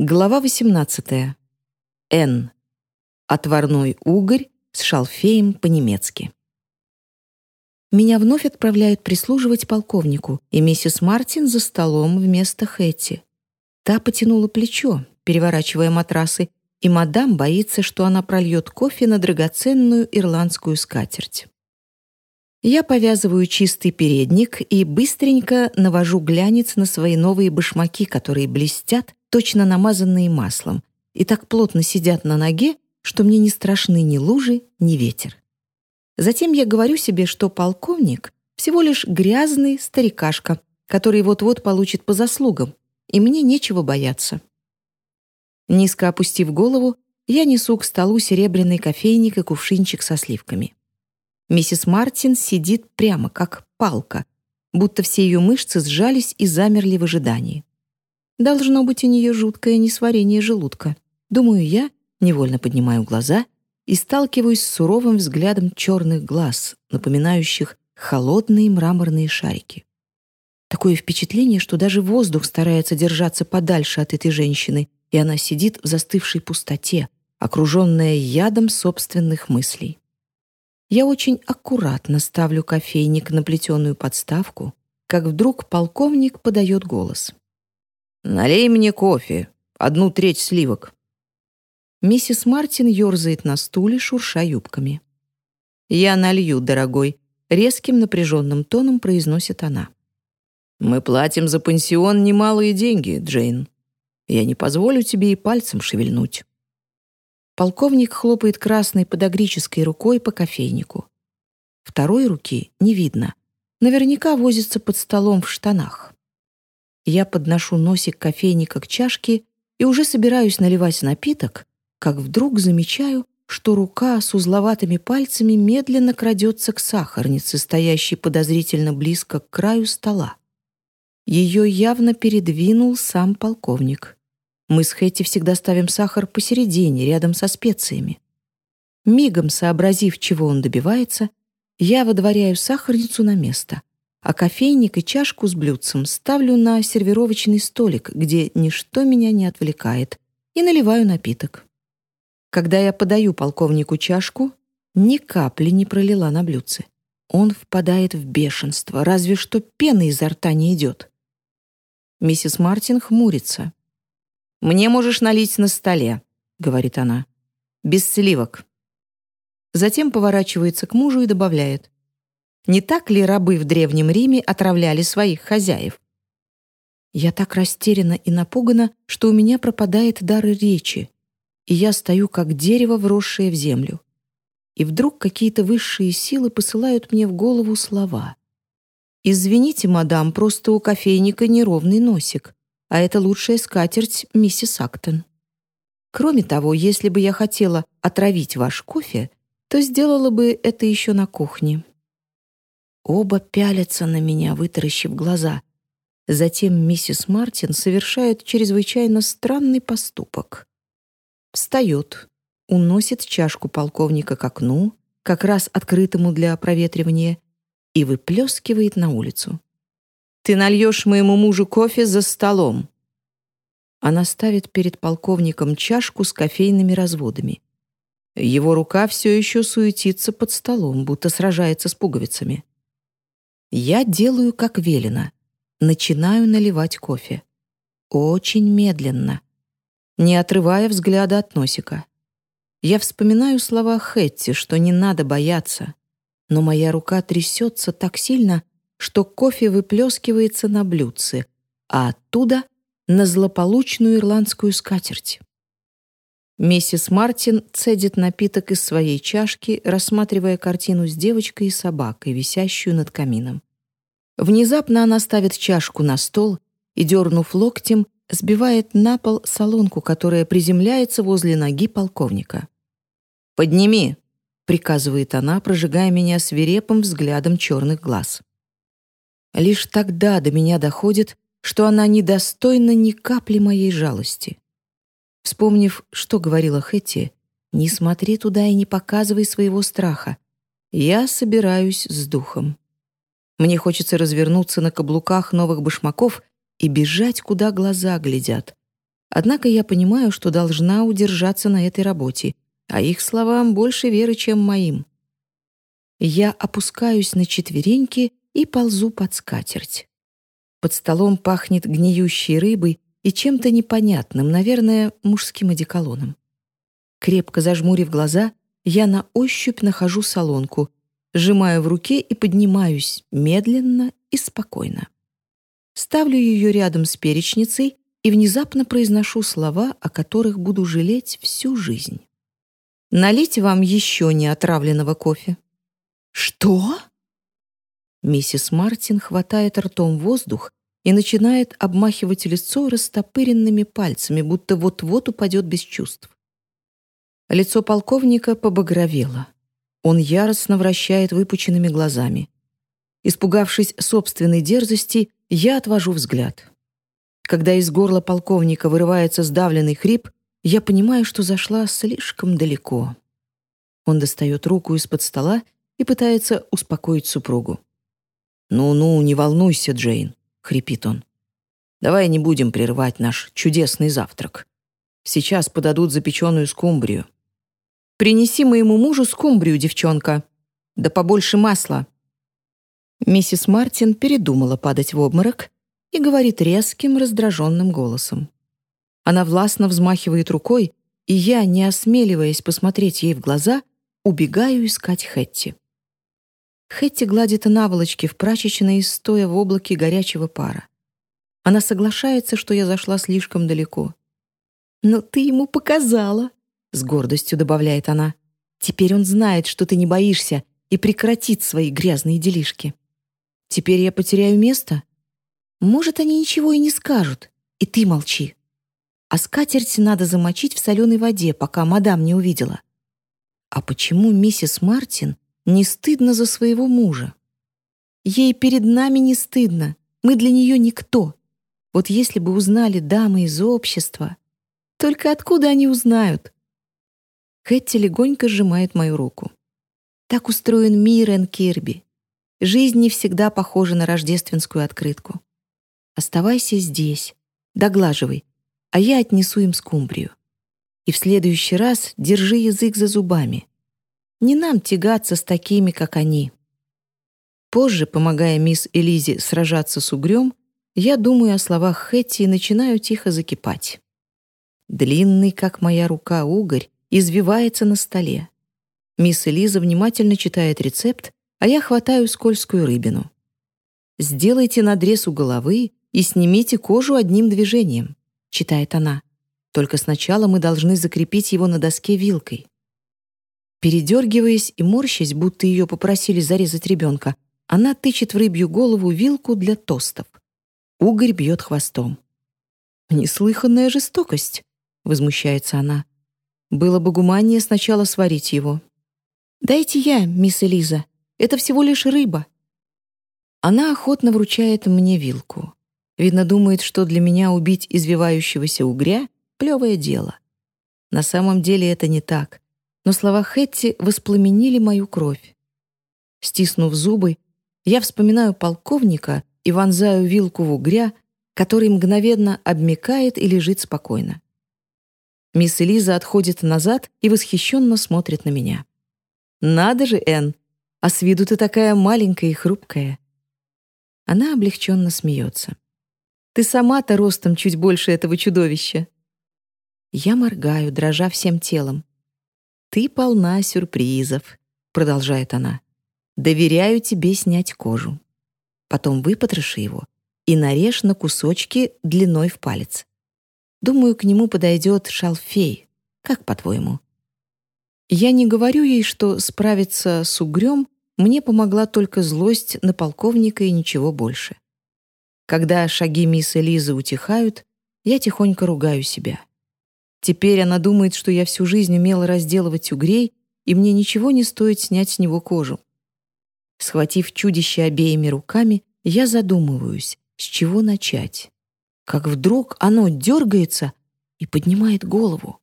Глава 18. Н. Отварной угорь с шалфеем по-немецки. Меня вновь отправляют прислуживать полковнику, и миссис Мартин за столом вместо Хэтти. Та потянула плечо, переворачивая матрасы, и мадам боится, что она прольет кофе на драгоценную ирландскую скатерть. Я повязываю чистый передник и быстренько навожу глянец на свои новые башмаки, которые блестят, точно намазанные маслом, и так плотно сидят на ноге, что мне не страшны ни лужи, ни ветер. Затем я говорю себе, что полковник всего лишь грязный старикашка, который вот-вот получит по заслугам, и мне нечего бояться. Низко опустив голову, я несу к столу серебряный кофейник и кувшинчик со сливками. Миссис Мартин сидит прямо, как палка, будто все ее мышцы сжались и замерли в ожидании. Должно быть у нее жуткое несварение желудка. Думаю я, невольно поднимаю глаза и сталкиваюсь с суровым взглядом черных глаз, напоминающих холодные мраморные шарики. Такое впечатление, что даже воздух старается держаться подальше от этой женщины, и она сидит в застывшей пустоте, окруженная ядом собственных мыслей. Я очень аккуратно ставлю кофейник на плетеную подставку, как вдруг полковник подает голос. «Налей мне кофе, одну треть сливок». Миссис Мартин ерзает на стуле, шурша юбками. «Я налью, дорогой», — резким напряженным тоном произносит она. «Мы платим за пансион немалые деньги, Джейн. Я не позволю тебе и пальцем шевельнуть». Полковник хлопает красной подогрической рукой по кофейнику. Второй руки не видно. Наверняка возится под столом в штанах. Я подношу носик кофейника к чашке и уже собираюсь наливать напиток, как вдруг замечаю, что рука с узловатыми пальцами медленно крадется к сахарнице, стоящей подозрительно близко к краю стола. Ее явно передвинул сам полковник. Мы с Хэти всегда ставим сахар посередине, рядом со специями. Мигом сообразив, чего он добивается, я выдворяю сахарницу на место — а кофейник и чашку с блюдцем ставлю на сервировочный столик, где ничто меня не отвлекает, и наливаю напиток. Когда я подаю полковнику чашку, ни капли не пролила на блюдце. Он впадает в бешенство, разве что пена изо рта не идет. Миссис Мартин хмурится. «Мне можешь налить на столе», — говорит она. «Без сливок». Затем поворачивается к мужу и добавляет. Не так ли рабы в Древнем Риме отравляли своих хозяев? Я так растеряна и напугана, что у меня пропадает дар речи, и я стою как дерево, вросшее в землю. И вдруг какие-то высшие силы посылают мне в голову слова. «Извините, мадам, просто у кофейника неровный носик, а это лучшая скатерть миссис Актон. Кроме того, если бы я хотела отравить ваш кофе, то сделала бы это еще на кухне». Оба пялятся на меня, вытаращив глаза. Затем миссис Мартин совершает чрезвычайно странный поступок. Встает, уносит чашку полковника к окну, как раз открытому для проветривания, и выплескивает на улицу. «Ты нальешь моему мужу кофе за столом!» Она ставит перед полковником чашку с кофейными разводами. Его рука все еще суетится под столом, будто сражается с пуговицами. Я делаю, как велено. Начинаю наливать кофе. Очень медленно, не отрывая взгляда от носика. Я вспоминаю слова Хэтти, что не надо бояться, но моя рука трясется так сильно, что кофе выплескивается на блюдце, а оттуда — на злополучную ирландскую скатерть. Миссис Мартин цедит напиток из своей чашки, рассматривая картину с девочкой и собакой, висящую над камином. Внезапно она ставит чашку на стол и, дернув локтем, сбивает на пол солонку, которая приземляется возле ноги полковника. «Подними!» — приказывает она, прожигая меня свирепым взглядом черных глаз. Лишь тогда до меня доходит, что она недостойна ни капли моей жалости. Вспомнив, что говорила Хэтти, «Не смотри туда и не показывай своего страха. Я собираюсь с духом». Мне хочется развернуться на каблуках новых башмаков и бежать, куда глаза глядят. Однако я понимаю, что должна удержаться на этой работе, а их словам больше веры, чем моим. Я опускаюсь на четвереньки и ползу под скатерть. Под столом пахнет гниющей рыбой и чем-то непонятным, наверное, мужским одеколоном. Крепко зажмурив глаза, я на ощупь нахожу солонку, сжимаю в руке и поднимаюсь медленно и спокойно. Ставлю ее рядом с перечницей и внезапно произношу слова, о которых буду жалеть всю жизнь. «Налить вам еще не отравленного кофе?» «Что?» Миссис Мартин хватает ртом воздух и начинает обмахивать лицо растопыренными пальцами, будто вот-вот упадет без чувств. Лицо полковника побагровело. Он яростно вращает выпученными глазами. Испугавшись собственной дерзости, я отвожу взгляд. Когда из горла полковника вырывается сдавленный хрип, я понимаю, что зашла слишком далеко. Он достает руку из-под стола и пытается успокоить супругу. «Ну-ну, не волнуйся, Джейн», — хрипит он. «Давай не будем прерывать наш чудесный завтрак. Сейчас подадут запеченную скумбрию. Принеси моему мужу скумбрию, девчонка. Да побольше масла». Миссис Мартин передумала падать в обморок и говорит резким, раздраженным голосом. Она властно взмахивает рукой, и я, не осмеливаясь посмотреть ей в глаза, убегаю искать Хэтти. Хэтти гладит наволочки в прачечной, стоя в облаке горячего пара. Она соглашается, что я зашла слишком далеко. «Но ты ему показала», — с гордостью добавляет она. «Теперь он знает, что ты не боишься, и прекратит свои грязные делишки. Теперь я потеряю место? Может, они ничего и не скажут, и ты молчи. А скатерть надо замочить в соленой воде, пока мадам не увидела. А почему миссис Мартин не стыдно за своего мужа. Ей перед нами не стыдно, мы для нее никто. Вот если бы узнали дамы из общества, только откуда они узнают? Хэтти легонько сжимает мою руку. Так устроен мир, Энн Кирби. Жизнь не всегда похожа на рождественскую открытку. Оставайся здесь, доглаживай, а я отнесу им скумбрию. И в следующий раз держи язык за зубами. Не нам тягаться с такими, как они. Позже, помогая мисс Элизе сражаться с угрём, я думаю о словах Хэтти и начинаю тихо закипать. Длинный, как моя рука, угорь извивается на столе. Мисс Элиза внимательно читает рецепт, а я хватаю скользкую рыбину. «Сделайте надрез у головы и снимите кожу одним движением», — читает она. «Только сначала мы должны закрепить его на доске вилкой». Передергиваясь и морщась, будто ее попросили зарезать ребенка, она тычет в рыбью голову вилку для тостов. Угорь бьет хвостом. «Неслыханная жестокость», — возмущается она. «Было бы гуманнее сначала сварить его». «Дайте я, мисс Элиза. Это всего лишь рыба». Она охотно вручает мне вилку. Видно, думает, что для меня убить извивающегося угря — плевое дело. На самом деле это не так но слова Хэтти воспламенили мою кровь. Стиснув зубы, я вспоминаю полковника и вонзаю вилку в угря, который мгновенно обмекает и лежит спокойно. Мисс Элиза отходит назад и восхищенно смотрит на меня. «Надо же, Энн! А с виду ты такая маленькая и хрупкая!» Она облегченно смеется. «Ты сама-то ростом чуть больше этого чудовища!» Я моргаю, дрожа всем телом. «Ты полна сюрпризов», — продолжает она. «Доверяю тебе снять кожу. Потом выпотроши его и нарежь на кусочки длиной в палец. Думаю, к нему подойдет шалфей. Как по-твоему?» Я не говорю ей, что справиться с угрём мне помогла только злость на полковника и ничего больше. Когда шаги мисс Элизы утихают, я тихонько ругаю себя. Теперь она думает, что я всю жизнь умела разделывать угрей, и мне ничего не стоит снять с него кожу. Схватив чудище обеими руками, я задумываюсь, с чего начать. Как вдруг оно дергается и поднимает голову.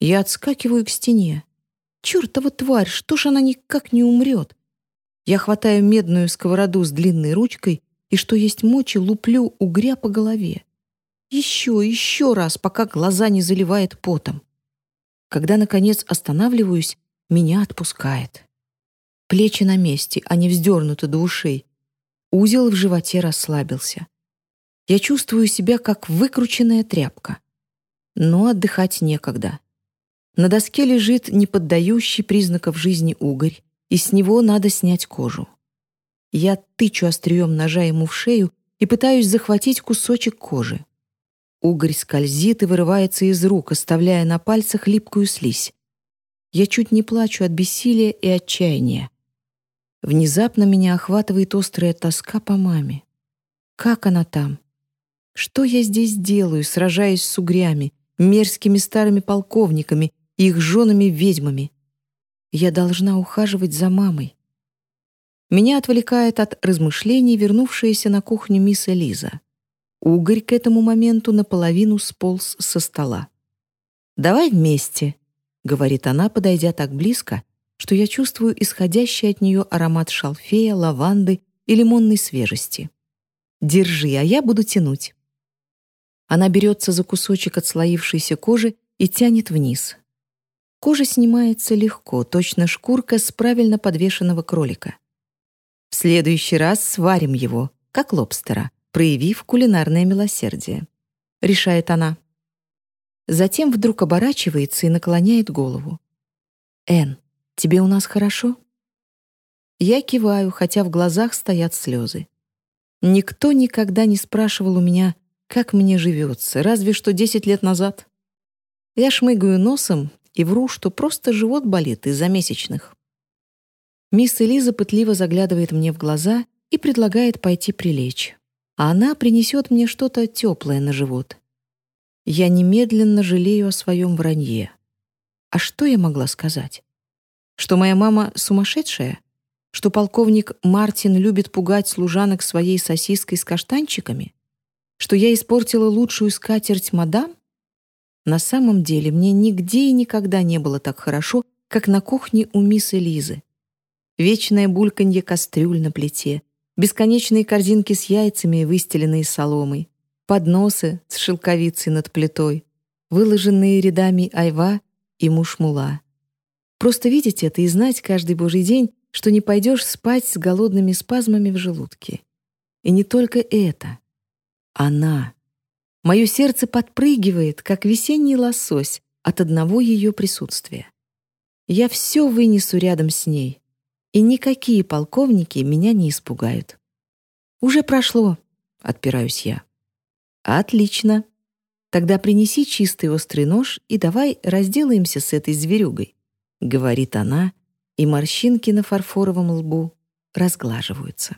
Я отскакиваю к стене. Чёртова тварь, что ж она никак не умрет? Я хватаю медную сковороду с длинной ручкой и, что есть мочи, луплю угря по голове. Еще, еще раз, пока глаза не заливает потом. Когда, наконец, останавливаюсь, меня отпускает. Плечи на месте, они вздернуты до ушей. Узел в животе расслабился. Я чувствую себя как выкрученная тряпка. Но отдыхать некогда. На доске лежит неподдающий признаков жизни угорь, и с него надо снять кожу. Я тычу острием ножа ему в шею и пытаюсь захватить кусочек кожи. Угорь скользит и вырывается из рук, оставляя на пальцах липкую слизь. Я чуть не плачу от бессилия и отчаяния. Внезапно меня охватывает острая тоска по маме. Как она там? Что я здесь делаю, сражаясь с угрями, мерзкими старыми полковниками и их женами-ведьмами? Я должна ухаживать за мамой. Меня отвлекает от размышлений вернувшаяся на кухню мисс Элиза. Угорь к этому моменту наполовину сполз со стола. «Давай вместе», — говорит она, подойдя так близко, что я чувствую исходящий от нее аромат шалфея, лаванды и лимонной свежести. «Держи, а я буду тянуть». Она берется за кусочек отслоившейся кожи и тянет вниз. Кожа снимается легко, точно шкурка с правильно подвешенного кролика. В следующий раз сварим его, как лобстера, проявив кулинарное милосердие. Решает она. Затем вдруг оборачивается и наклоняет голову. «Энн, Тебе у нас хорошо?» Я киваю, хотя в глазах стоят слезы. Никто никогда не спрашивал у меня, как мне живется, разве что десять лет назад. Я шмыгаю носом и вру, что просто живот болит из-за месячных. Мисс Элиза пытливо заглядывает мне в глаза и предлагает пойти прилечь. А она принесет мне что-то теплое на живот. Я немедленно жалею о своем вранье. А что я могла сказать? Что моя мама сумасшедшая? Что полковник Мартин любит пугать служанок своей сосиской с каштанчиками? Что я испортила лучшую скатерть мадам? На самом деле мне нигде и никогда не было так хорошо, как на кухне у мисс Элизы. Вечное бульканье кастрюль на плите, бесконечные корзинки с яйцами, выстеленные соломой, подносы с шелковицей над плитой, выложенные рядами айва и мушмула. Просто видеть это и знать каждый божий день, что не пойдешь спать с голодными спазмами в желудке. И не только это. Она. Мое сердце подпрыгивает, как весенний лосось от одного ее присутствия. Я все вынесу рядом с ней, и никакие полковники меня не испугают. «Уже прошло», — отпираюсь я. «Отлично. Тогда принеси чистый острый нож и давай разделаемся с этой зверюгой говорит она, и морщинки на фарфоровом лбу разглаживаются.